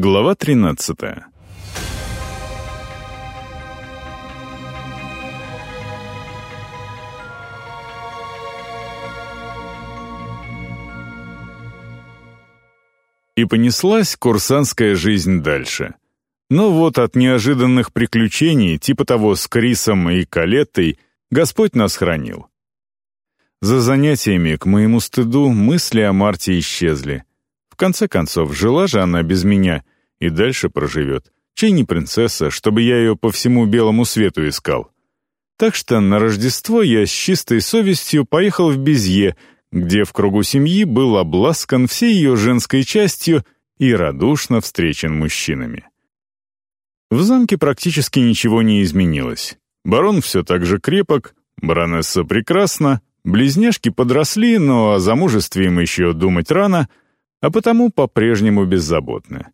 Глава 13 И понеслась курсантская жизнь дальше. Но вот от неожиданных приключений, типа того с Крисом и Калеттой, Господь нас хранил. За занятиями, к моему стыду, мысли о Марте исчезли. Конце концов, жила же она без меня и дальше проживет. Чей не принцесса, чтобы я ее по всему белому свету искал. Так что на Рождество я с чистой совестью поехал в Безье, где в кругу семьи был обласкан всей ее женской частью и радушно встречен мужчинами. В замке практически ничего не изменилось. Барон все так же крепок, баронесса прекрасна, близняшки подросли, но о замужестве им еще думать рано, а потому по-прежнему беззаботны.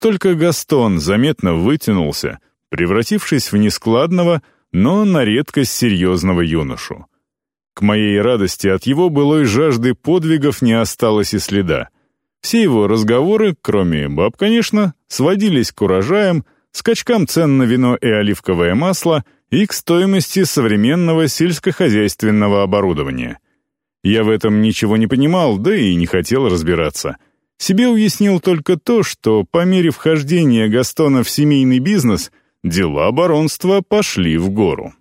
Только Гастон заметно вытянулся, превратившись в нескладного, но на редкость серьезного юношу. К моей радости от его былой жажды подвигов не осталось и следа. Все его разговоры, кроме баб, конечно, сводились к урожаям, скачкам цен на вино и оливковое масло и к стоимости современного сельскохозяйственного оборудования. Я в этом ничего не понимал, да и не хотел разбираться. Себе уяснил только то, что по мере вхождения Гастона в семейный бизнес дела баронства пошли в гору.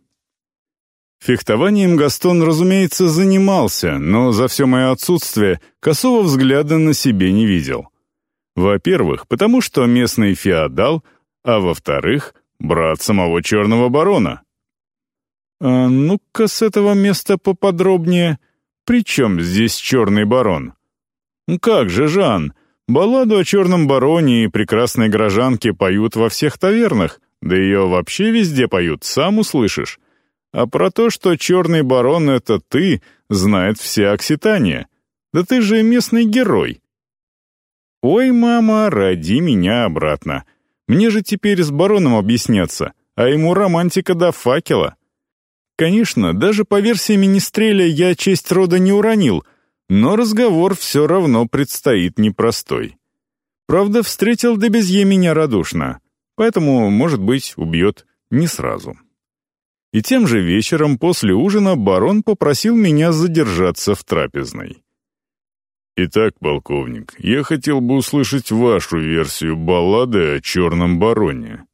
Фехтованием Гастон, разумеется, занимался, но за все мое отсутствие косого взгляда на себе не видел. Во-первых, потому что местный феодал, а во-вторых, брат самого черного барона. «А ну-ка с этого места поподробнее. При чем здесь черный барон?» «Как же, Жан, балладу о черном бароне и прекрасной горожанке поют во всех тавернах, да ее вообще везде поют, сам услышишь. А про то, что черный барон — это ты, знает вся Окситания. Да ты же местный герой. Ой, мама, роди меня обратно. Мне же теперь с бароном объясняться, а ему романтика до факела. Конечно, даже по версии Министреля я честь рода не уронил, но разговор все равно предстоит непростой. Правда, встретил Дебезье меня радушно, поэтому, может быть, убьет не сразу. И тем же вечером после ужина барон попросил меня задержаться в трапезной. «Итак, полковник, я хотел бы услышать вашу версию баллады о черном бароне».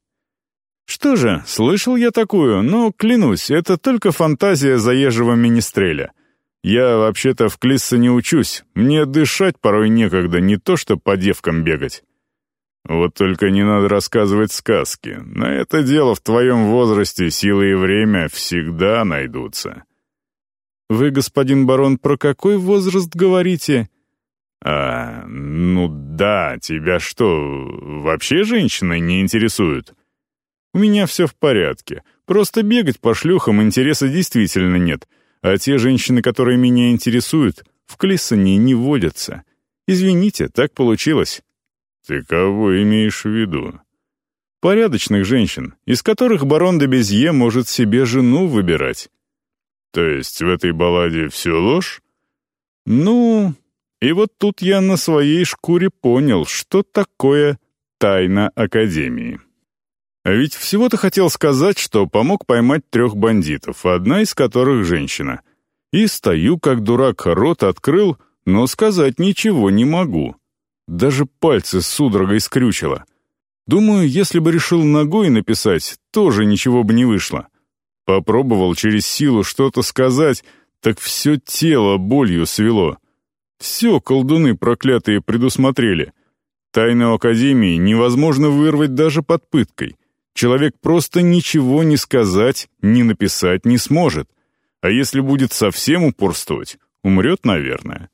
«Что же, слышал я такую, но, клянусь, это только фантазия заезжего министреля. Я вообще-то в Клиссе не учусь, мне дышать порой некогда, не то что по девкам бегать». Вот только не надо рассказывать сказки. На это дело в твоем возрасте силы и время всегда найдутся. Вы, господин барон, про какой возраст говорите? А, ну да, тебя что, вообще женщины не интересуют? У меня все в порядке. Просто бегать по шлюхам интереса действительно нет. А те женщины, которые меня интересуют, в Клиссоне не водятся. Извините, так получилось. «Ты кого имеешь в виду?» «Порядочных женщин, из которых барон де Безье может себе жену выбирать». «То есть в этой балладе все ложь?» «Ну...» И вот тут я на своей шкуре понял, что такое тайна Академии. А ведь всего-то хотел сказать, что помог поймать трех бандитов, одна из которых женщина. И стою, как дурак, рот открыл, но сказать ничего не могу. Даже пальцы судорогой скрючило. Думаю, если бы решил ногой написать, тоже ничего бы не вышло. Попробовал через силу что-то сказать, так все тело болью свело. Все колдуны проклятые предусмотрели. Тайну Академии невозможно вырвать даже под пыткой. Человек просто ничего не сказать, не написать не сможет. А если будет совсем упорствовать, умрет, наверное.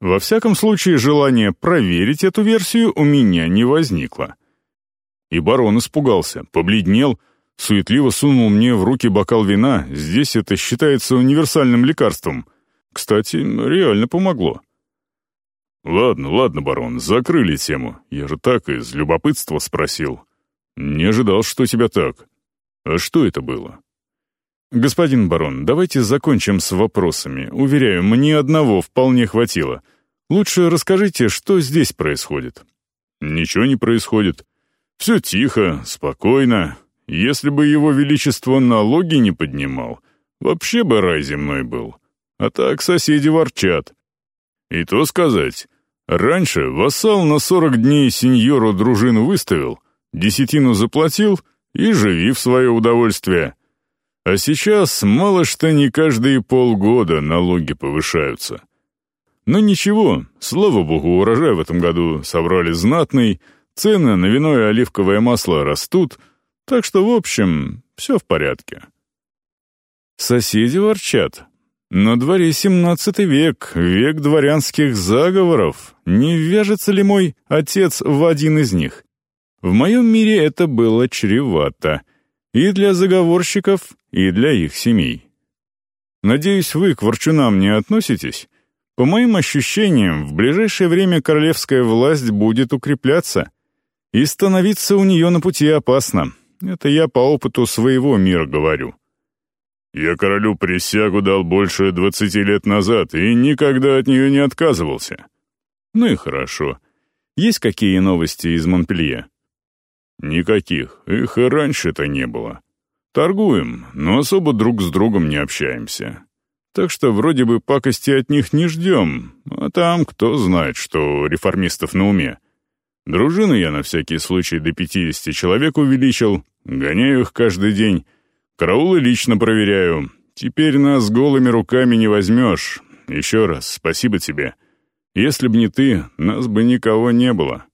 Во всяком случае, желание проверить эту версию у меня не возникло. И барон испугался, побледнел, суетливо сунул мне в руки бокал вина, здесь это считается универсальным лекарством. Кстати, реально помогло. «Ладно, ладно, барон, закрыли тему. Я же так из любопытства спросил. Не ожидал, что тебя так. А что это было?» «Господин барон, давайте закончим с вопросами. Уверяю, мне одного вполне хватило. Лучше расскажите, что здесь происходит». Ничего не происходит. Все тихо, спокойно. Если бы его величество налоги не поднимал, вообще бы рай земной был. А так соседи ворчат. И то сказать, раньше вассал на сорок дней сеньору дружину выставил, десятину заплатил и живи в свое удовольствие. А сейчас мало что не каждые полгода налоги повышаются. Но ничего, слава богу, урожай в этом году собрали знатный, цены на вино и оливковое масло растут, так что, в общем, все в порядке. Соседи ворчат. На дворе семнадцатый век, век дворянских заговоров. Не вяжется ли мой отец в один из них? В моем мире это было чревато. И для заговорщиков, и для их семей. Надеюсь, вы к ворчунам не относитесь? По моим ощущениям, в ближайшее время королевская власть будет укрепляться, и становиться у нее на пути опасно. Это я по опыту своего мира говорю. Я королю присягу дал больше двадцати лет назад и никогда от нее не отказывался. Ну и хорошо. Есть какие новости из Монпелье? Никаких. Их и раньше-то не было. Торгуем, но особо друг с другом не общаемся. Так что вроде бы пакости от них не ждем, а там кто знает, что реформистов на уме. Дружину я на всякий случай до 50 человек увеличил, гоняю их каждый день. Караулы лично проверяю. Теперь нас голыми руками не возьмешь. Еще раз спасибо тебе. Если б не ты, нас бы никого не было.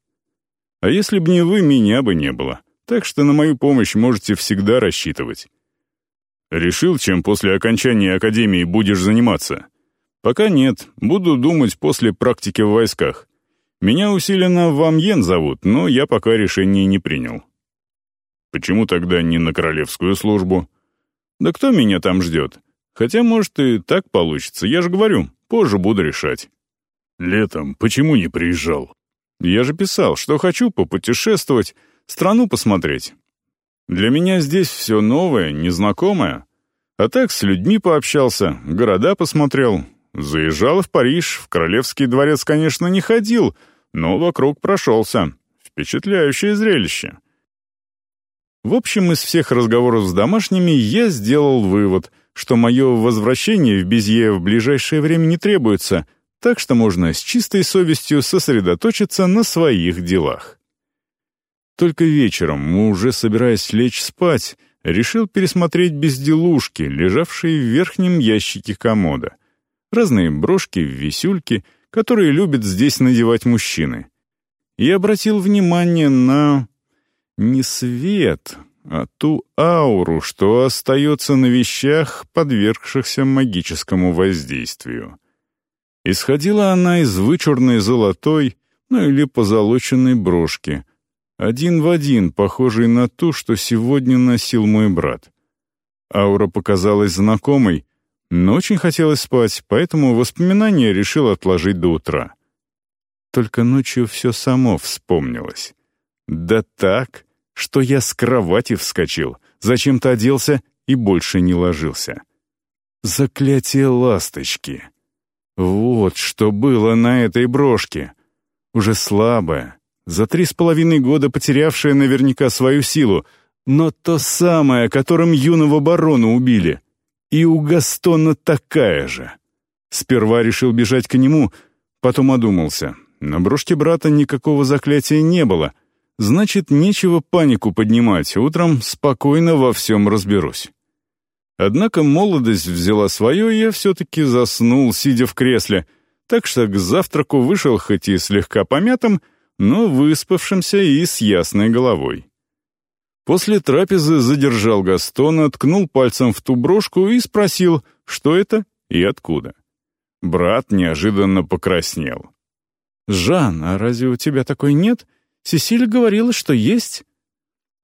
А если б не вы, меня бы не было. Так что на мою помощь можете всегда рассчитывать. Решил, чем после окончания академии будешь заниматься? Пока нет, буду думать после практики в войсках. Меня усиленно Вам Йен зовут, но я пока решение не принял. Почему тогда не на королевскую службу? Да кто меня там ждет? Хотя, может, и так получится, я же говорю, позже буду решать. Летом почему не приезжал? Я же писал, что хочу попутешествовать, страну посмотреть. Для меня здесь все новое, незнакомое. А так с людьми пообщался, города посмотрел. Заезжал в Париж, в Королевский дворец, конечно, не ходил, но вокруг прошелся. Впечатляющее зрелище. В общем, из всех разговоров с домашними я сделал вывод, что мое возвращение в Безье в ближайшее время не требуется, так что можно с чистой совестью сосредоточиться на своих делах. Только вечером, уже собираясь лечь спать, решил пересмотреть безделушки, лежавшие в верхнем ящике комода. Разные брошки, висюльки, которые любят здесь надевать мужчины. И обратил внимание на... не свет, а ту ауру, что остается на вещах, подвергшихся магическому воздействию. Исходила она из вычурной золотой, ну или позолоченной брошки — один в один, похожий на ту, что сегодня носил мой брат. Аура показалась знакомой, но очень хотелось спать, поэтому воспоминания решил отложить до утра. Только ночью все само вспомнилось. Да так, что я с кровати вскочил, зачем-то оделся и больше не ложился. Заклятие ласточки. Вот что было на этой брошке. Уже слабое, за три с половиной года потерявшая наверняка свою силу, но то самое, которым юного барона убили. И у Гастона такая же. Сперва решил бежать к нему, потом одумался. На брошке брата никакого заклятия не было. Значит, нечего панику поднимать, утром спокойно во всем разберусь. Однако молодость взяла свое, и я все-таки заснул, сидя в кресле, так что к завтраку вышел хоть и слегка помятым, но выспавшимся и с ясной головой. После трапезы задержал Гастона, ткнул пальцем в ту брошку и спросил, что это и откуда. Брат неожиданно покраснел. «Жан, а разве у тебя такой нет? Сесиль говорила, что есть».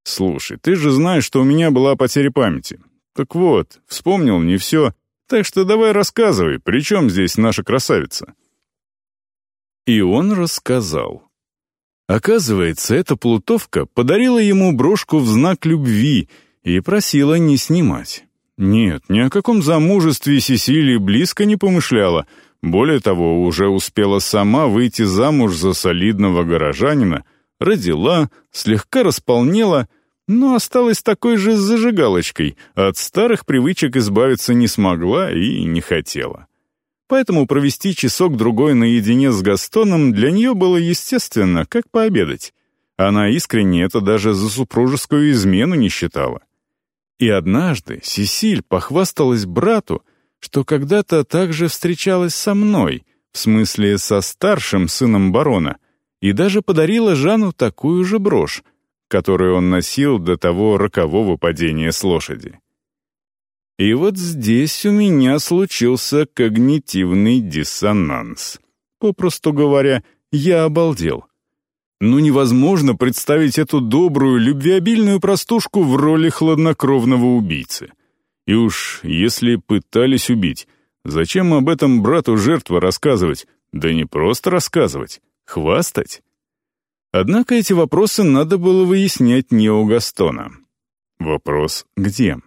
«Слушай, ты же знаешь, что у меня была потеря памяти. Так вот, вспомнил не все, так что давай рассказывай, при чем здесь наша красавица?» И он рассказал. Оказывается, эта плутовка подарила ему брошку в знак любви и просила не снимать. Нет, ни о каком замужестве Сесилии близко не помышляла. Более того, уже успела сама выйти замуж за солидного горожанина, родила, слегка располнела, но осталась такой же с зажигалочкой, от старых привычек избавиться не смогла и не хотела. Поэтому провести часок-другой наедине с Gastoном для нее было естественно, как пообедать. Она искренне это даже за супружескую измену не считала. И однажды Сесиль похвасталась брату, что когда-то также встречалась со мной, в смысле со старшим сыном барона, и даже подарила Жану такую же брошь, которую он носил до того рокового падения с лошади. И вот здесь у меня случился когнитивный диссонанс. Попросту говоря, я обалдел. Ну невозможно представить эту добрую, любвеобильную простушку в роли хладнокровного убийцы. И уж если пытались убить, зачем об этом брату жертвы рассказывать? Да не просто рассказывать, хвастать. Однако эти вопросы надо было выяснять не у Гастона. Вопрос «где?».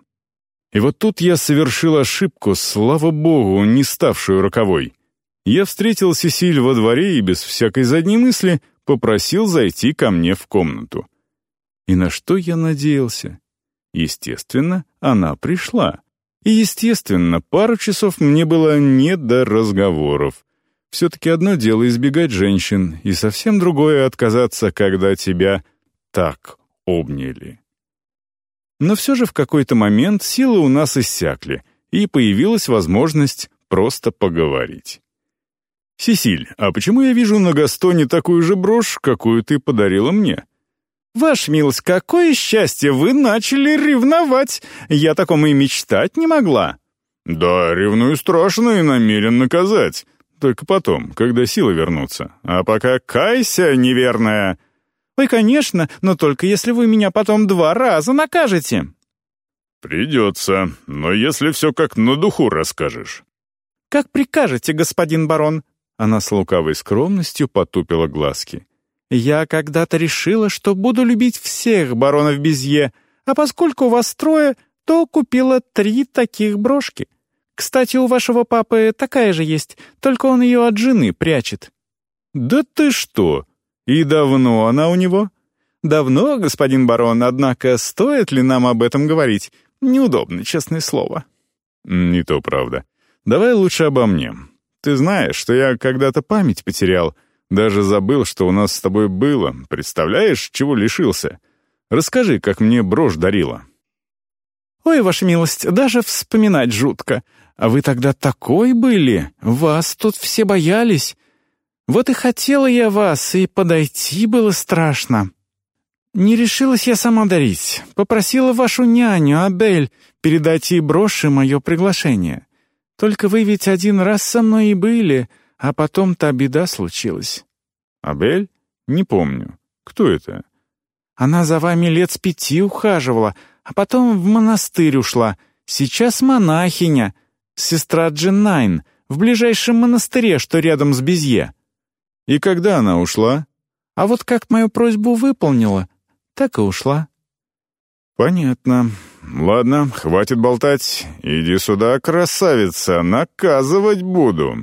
И вот тут я совершил ошибку, слава богу, не ставшую роковой. Я встретил Сесиль во дворе и без всякой задней мысли попросил зайти ко мне в комнату. И на что я надеялся? Естественно, она пришла. И, естественно, пару часов мне было не до разговоров. Все-таки одно дело избегать женщин, и совсем другое отказаться, когда тебя так обняли. Но все же в какой-то момент силы у нас иссякли, и появилась возможность просто поговорить. «Сесиль, а почему я вижу на Гастоне такую же брошь, какую ты подарила мне?» «Ваша милость, какое счастье! Вы начали ревновать! Я такому и мечтать не могла!» «Да, ревную страшно и намерен наказать. Только потом, когда силы вернутся. А пока кайся, неверная!» «Ой, конечно, но только если вы меня потом два раза накажете!» «Придется, но если все как на духу расскажешь». «Как прикажете, господин барон?» Она с лукавой скромностью потупила глазки. «Я когда-то решила, что буду любить всех баронов Безье, а поскольку вас трое, то купила три таких брошки. Кстати, у вашего папы такая же есть, только он ее от жены прячет». «Да ты что? И давно она у него?» «Давно, господин барон, однако стоит ли нам об этом говорить? Неудобно, честное слово». «Не то правда. Давай лучше обо мне. Ты знаешь, что я когда-то память потерял, даже забыл, что у нас с тобой было. Представляешь, чего лишился? Расскажи, как мне брошь дарила». «Ой, ваша милость, даже вспоминать жутко. А вы тогда такой были, вас тут все боялись. Вот и хотела я вас, и подойти было страшно. Не решилась я сама дарить. Попросила вашу няню, Абель, передать ей брошь и мое приглашение. Только вы ведь один раз со мной и были, а потом та беда случилась». «Абель? Не помню. Кто это?» «Она за вами лет с пяти ухаживала, а потом в монастырь ушла. Сейчас монахиня, сестра Дженнайн, в ближайшем монастыре, что рядом с Безье». «И когда она ушла?» «А вот как мою просьбу выполнила, так и ушла». «Понятно. Ладно, хватит болтать. Иди сюда, красавица, наказывать буду».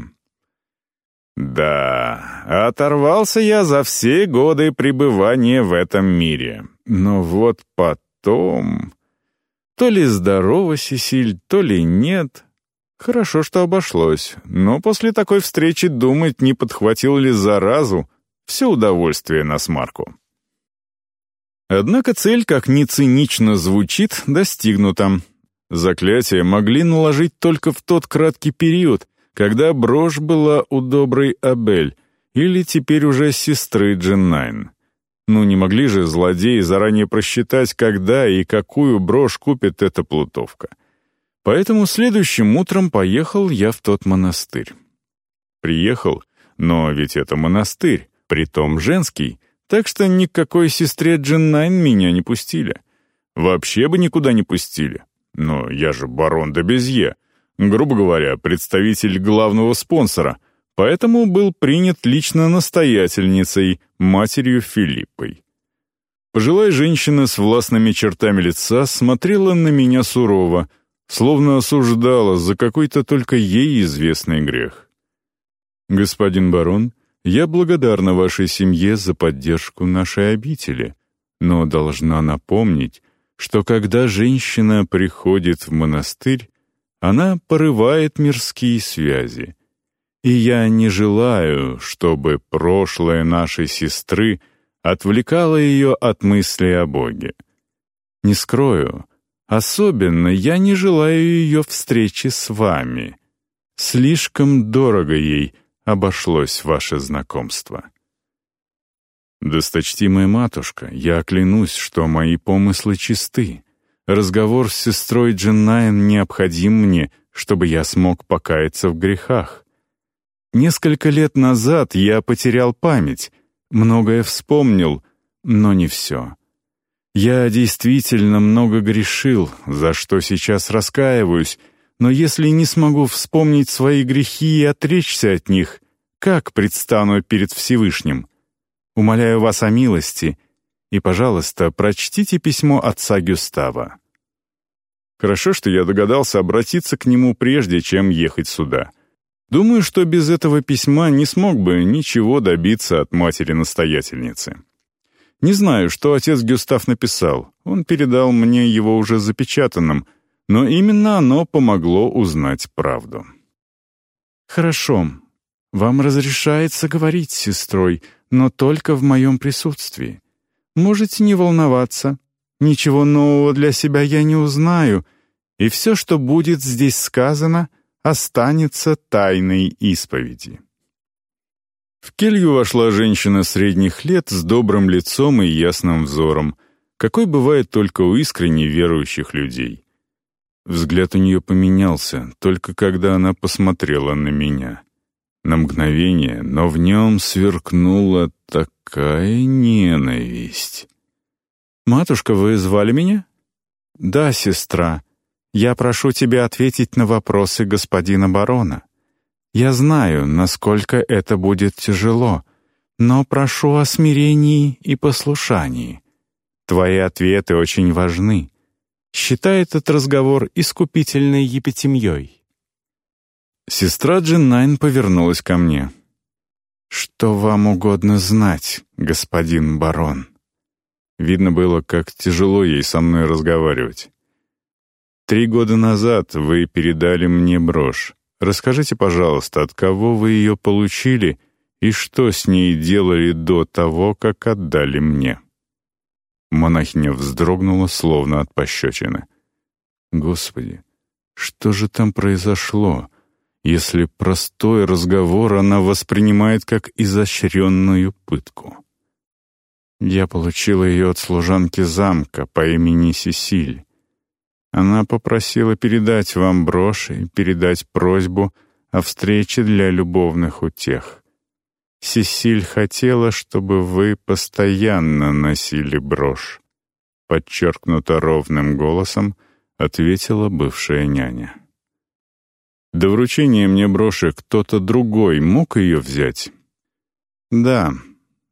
Да, оторвался я за все годы пребывания в этом мире. Но вот потом... То ли здорово, Сесиль, то ли нет. Хорошо, что обошлось. Но после такой встречи думать, не подхватил ли заразу, все удовольствие на смарку. Однако цель, как ни цинично звучит, достигнута. Заклятия могли наложить только в тот краткий период, когда брошь была у доброй Абель, или теперь уже сестры Дженнайн. Ну, не могли же злодеи заранее просчитать, когда и какую брошь купит эта плутовка. Поэтому следующим утром поехал я в тот монастырь. Приехал, но ведь это монастырь, притом женский, так что никакой сестре Дженнайн меня не пустили. Вообще бы никуда не пустили. Но я же барон де Безье, грубо говоря, представитель главного спонсора, поэтому был принят лично настоятельницей, матерью Филиппой. Пожилая женщина с властными чертами лица смотрела на меня сурово, словно осуждала за какой-то только ей известный грех. «Господин барон, я благодарна вашей семье за поддержку нашей обители, но должна напомнить, что когда женщина приходит в монастырь, она порывает мирские связи. И я не желаю, чтобы прошлое нашей сестры отвлекало ее от мысли о Боге. Не скрою, особенно я не желаю ее встречи с вами. Слишком дорого ей обошлось ваше знакомство. «Досточтимая матушка, я клянусь, что мои помыслы чисты. Разговор с сестрой Дженнаем необходим мне, чтобы я смог покаяться в грехах. Несколько лет назад я потерял память, многое вспомнил, но не все. Я действительно много грешил, за что сейчас раскаиваюсь, но если не смогу вспомнить свои грехи и отречься от них, как предстану перед Всевышним? Умоляю вас о милости, и, пожалуйста, прочтите письмо отца Гюстава. Хорошо, что я догадался обратиться к нему прежде, чем ехать сюда. Думаю, что без этого письма не смог бы ничего добиться от матери-настоятельницы. Не знаю, что отец Гюстав написал. Он передал мне его уже запечатанным, но именно оно помогло узнать правду. «Хорошо. Вам разрешается говорить с сестрой, но только в моем присутствии. Можете не волноваться. Ничего нового для себя я не узнаю, и все, что будет здесь сказано, останется тайной исповеди. В келью вошла женщина средних лет с добрым лицом и ясным взором, какой бывает только у искренне верующих людей. Взгляд у нее поменялся, только когда она посмотрела на меня. На мгновение, но в нем сверкнула такая ненависть. «Матушка, вы звали меня?» «Да, сестра», я прошу тебя ответить на вопросы господина барона. Я знаю, насколько это будет тяжело, но прошу о смирении и послушании. Твои ответы очень важны. Считай этот разговор искупительной епитемьей». Сестра Джиннайн повернулась ко мне. «Что вам угодно знать, господин барон?» Видно было, как тяжело ей со мной разговаривать. Три года назад вы передали мне брошь. Расскажите, пожалуйста, от кого вы ее получили и что с ней делали до того, как отдали мне?» Монахиня вздрогнула, словно от пощечины. «Господи, что же там произошло, если простой разговор она воспринимает как изощренную пытку?» Я получила ее от служанки замка по имени Сесиль. Она попросила передать вам брошь и передать просьбу о встрече для любовных утех. Сесиль хотела, чтобы вы постоянно носили брошь. Подчеркнуто ровным голосом ответила бывшая няня. До вручения мне броши кто-то другой мог ее взять? Да,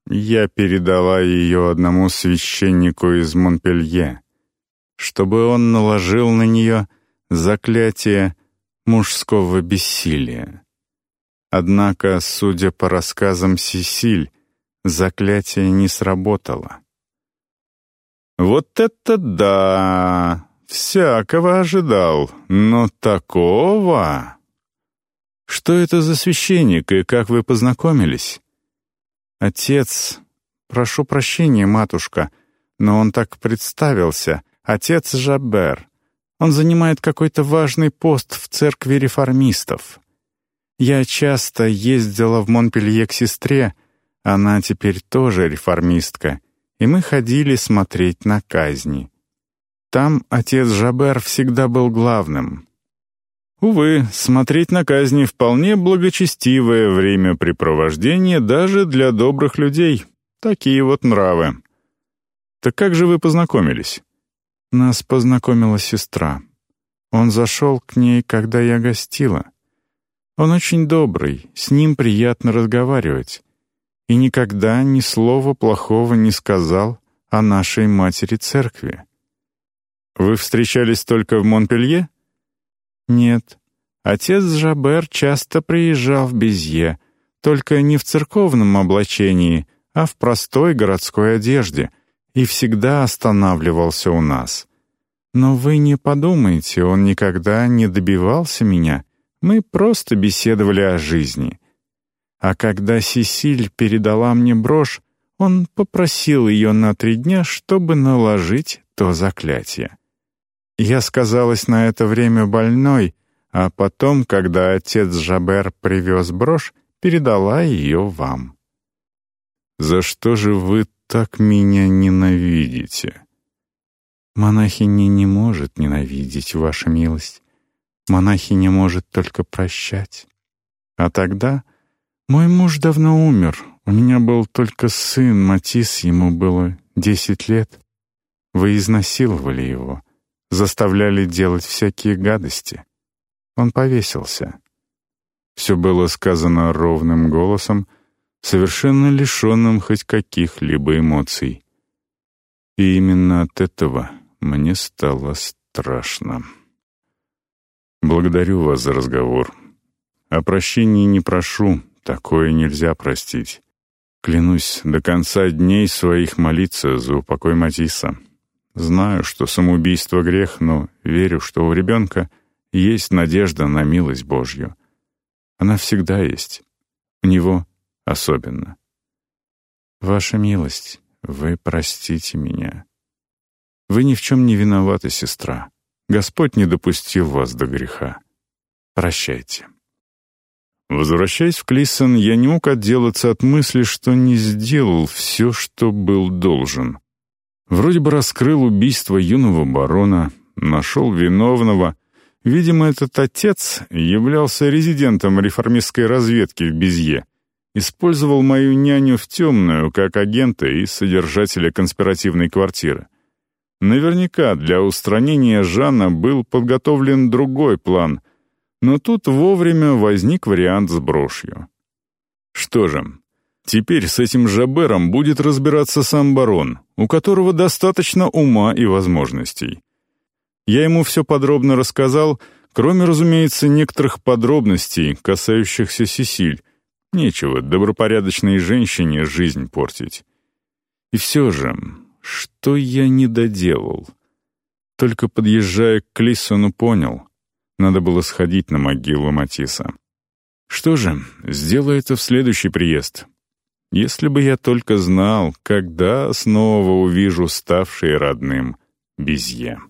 я передала ее одному священнику из Монпелье чтобы он наложил на нее заклятие мужского бессилия. Однако, судя по рассказам Сесиль, заклятие не сработало. «Вот это да! Всякого ожидал, но такого...» «Что это за священник и как вы познакомились?» «Отец, прошу прощения, матушка, но он так представился. Отец Жабер. Он занимает какой-то важный пост в церкви реформистов. Я часто ездила в Монпелье к сестре, она теперь тоже реформистка, и мы ходили смотреть на казни. Там отец Жабер всегда был главным. Увы, смотреть на казни вполне благочестивое времяпрепровождение даже для добрых людей. Такие вот нравы. Так как же вы познакомились? Нас познакомила сестра. Он зашел к ней, когда я гостила. Он очень добрый, с ним приятно разговаривать. И никогда ни слова плохого не сказал о нашей матери церкви. Вы встречались только в Монпелье? Нет. Отец Жабер часто приезжал в Безье, только не в церковном облачении, а в простой городской одежде, и всегда останавливался у нас. Но вы не подумайте, он никогда не добивался меня. Мы просто беседовали о жизни. А когда Сесиль передала мне брошь, он попросил ее на три дня, чтобы наложить то заклятие. Я сказалась на это время больной, а потом, когда отец Жабер привез брошь, передала ее вам. «За что же вы так меня ненавидите?» «Монахиня не может ненавидеть, ваша милость. Монахиня может только прощать. А тогда мой муж давно умер, у меня был только сын Матис, ему было десять лет. Вы изнасиловали его, заставляли делать всякие гадости. Он повесился. Все было сказано ровным голосом, совершенно лишенным хоть каких-либо эмоций. И именно от этого мне стало страшно. Благодарю вас за разговор. О прощении не прошу, такое нельзя простить. Клянусь до конца дней своих молиться за упокой Матисса. Знаю, что самоубийство — грех, но верю, что у ребенка есть надежда на милость Божью. Она всегда есть. У него особенно. Ваша милость, вы простите меня. Вы ни в чем не виноваты, сестра. Господь не допустил вас до греха. Прощайте. Возвращаясь в Клисон, я не мог отделаться от мысли, что не сделал все, что был должен. Вроде бы раскрыл убийство юного барона, нашел виновного. Видимо, этот отец являлся резидентом реформистской разведки в Безье. Использовал мою няню в темную, как агента и содержателя конспиративной квартиры. Наверняка для устранения Жана был подготовлен другой план — но тут вовремя возник вариант с брошью. Что же, теперь с этим Жабером будет разбираться сам барон, у которого достаточно ума и возможностей. Я ему все подробно рассказал, кроме, разумеется, некоторых подробностей, касающихся Сесиль. Нечего добропорядочной женщине жизнь портить. И все же, что я не доделал? Только подъезжая к Клиссону, понял. Надо было сходить на могилу Матисса. Что же, сделаю это в следующий приезд. Если бы я только знал, когда снова увижу ставший родным Безье.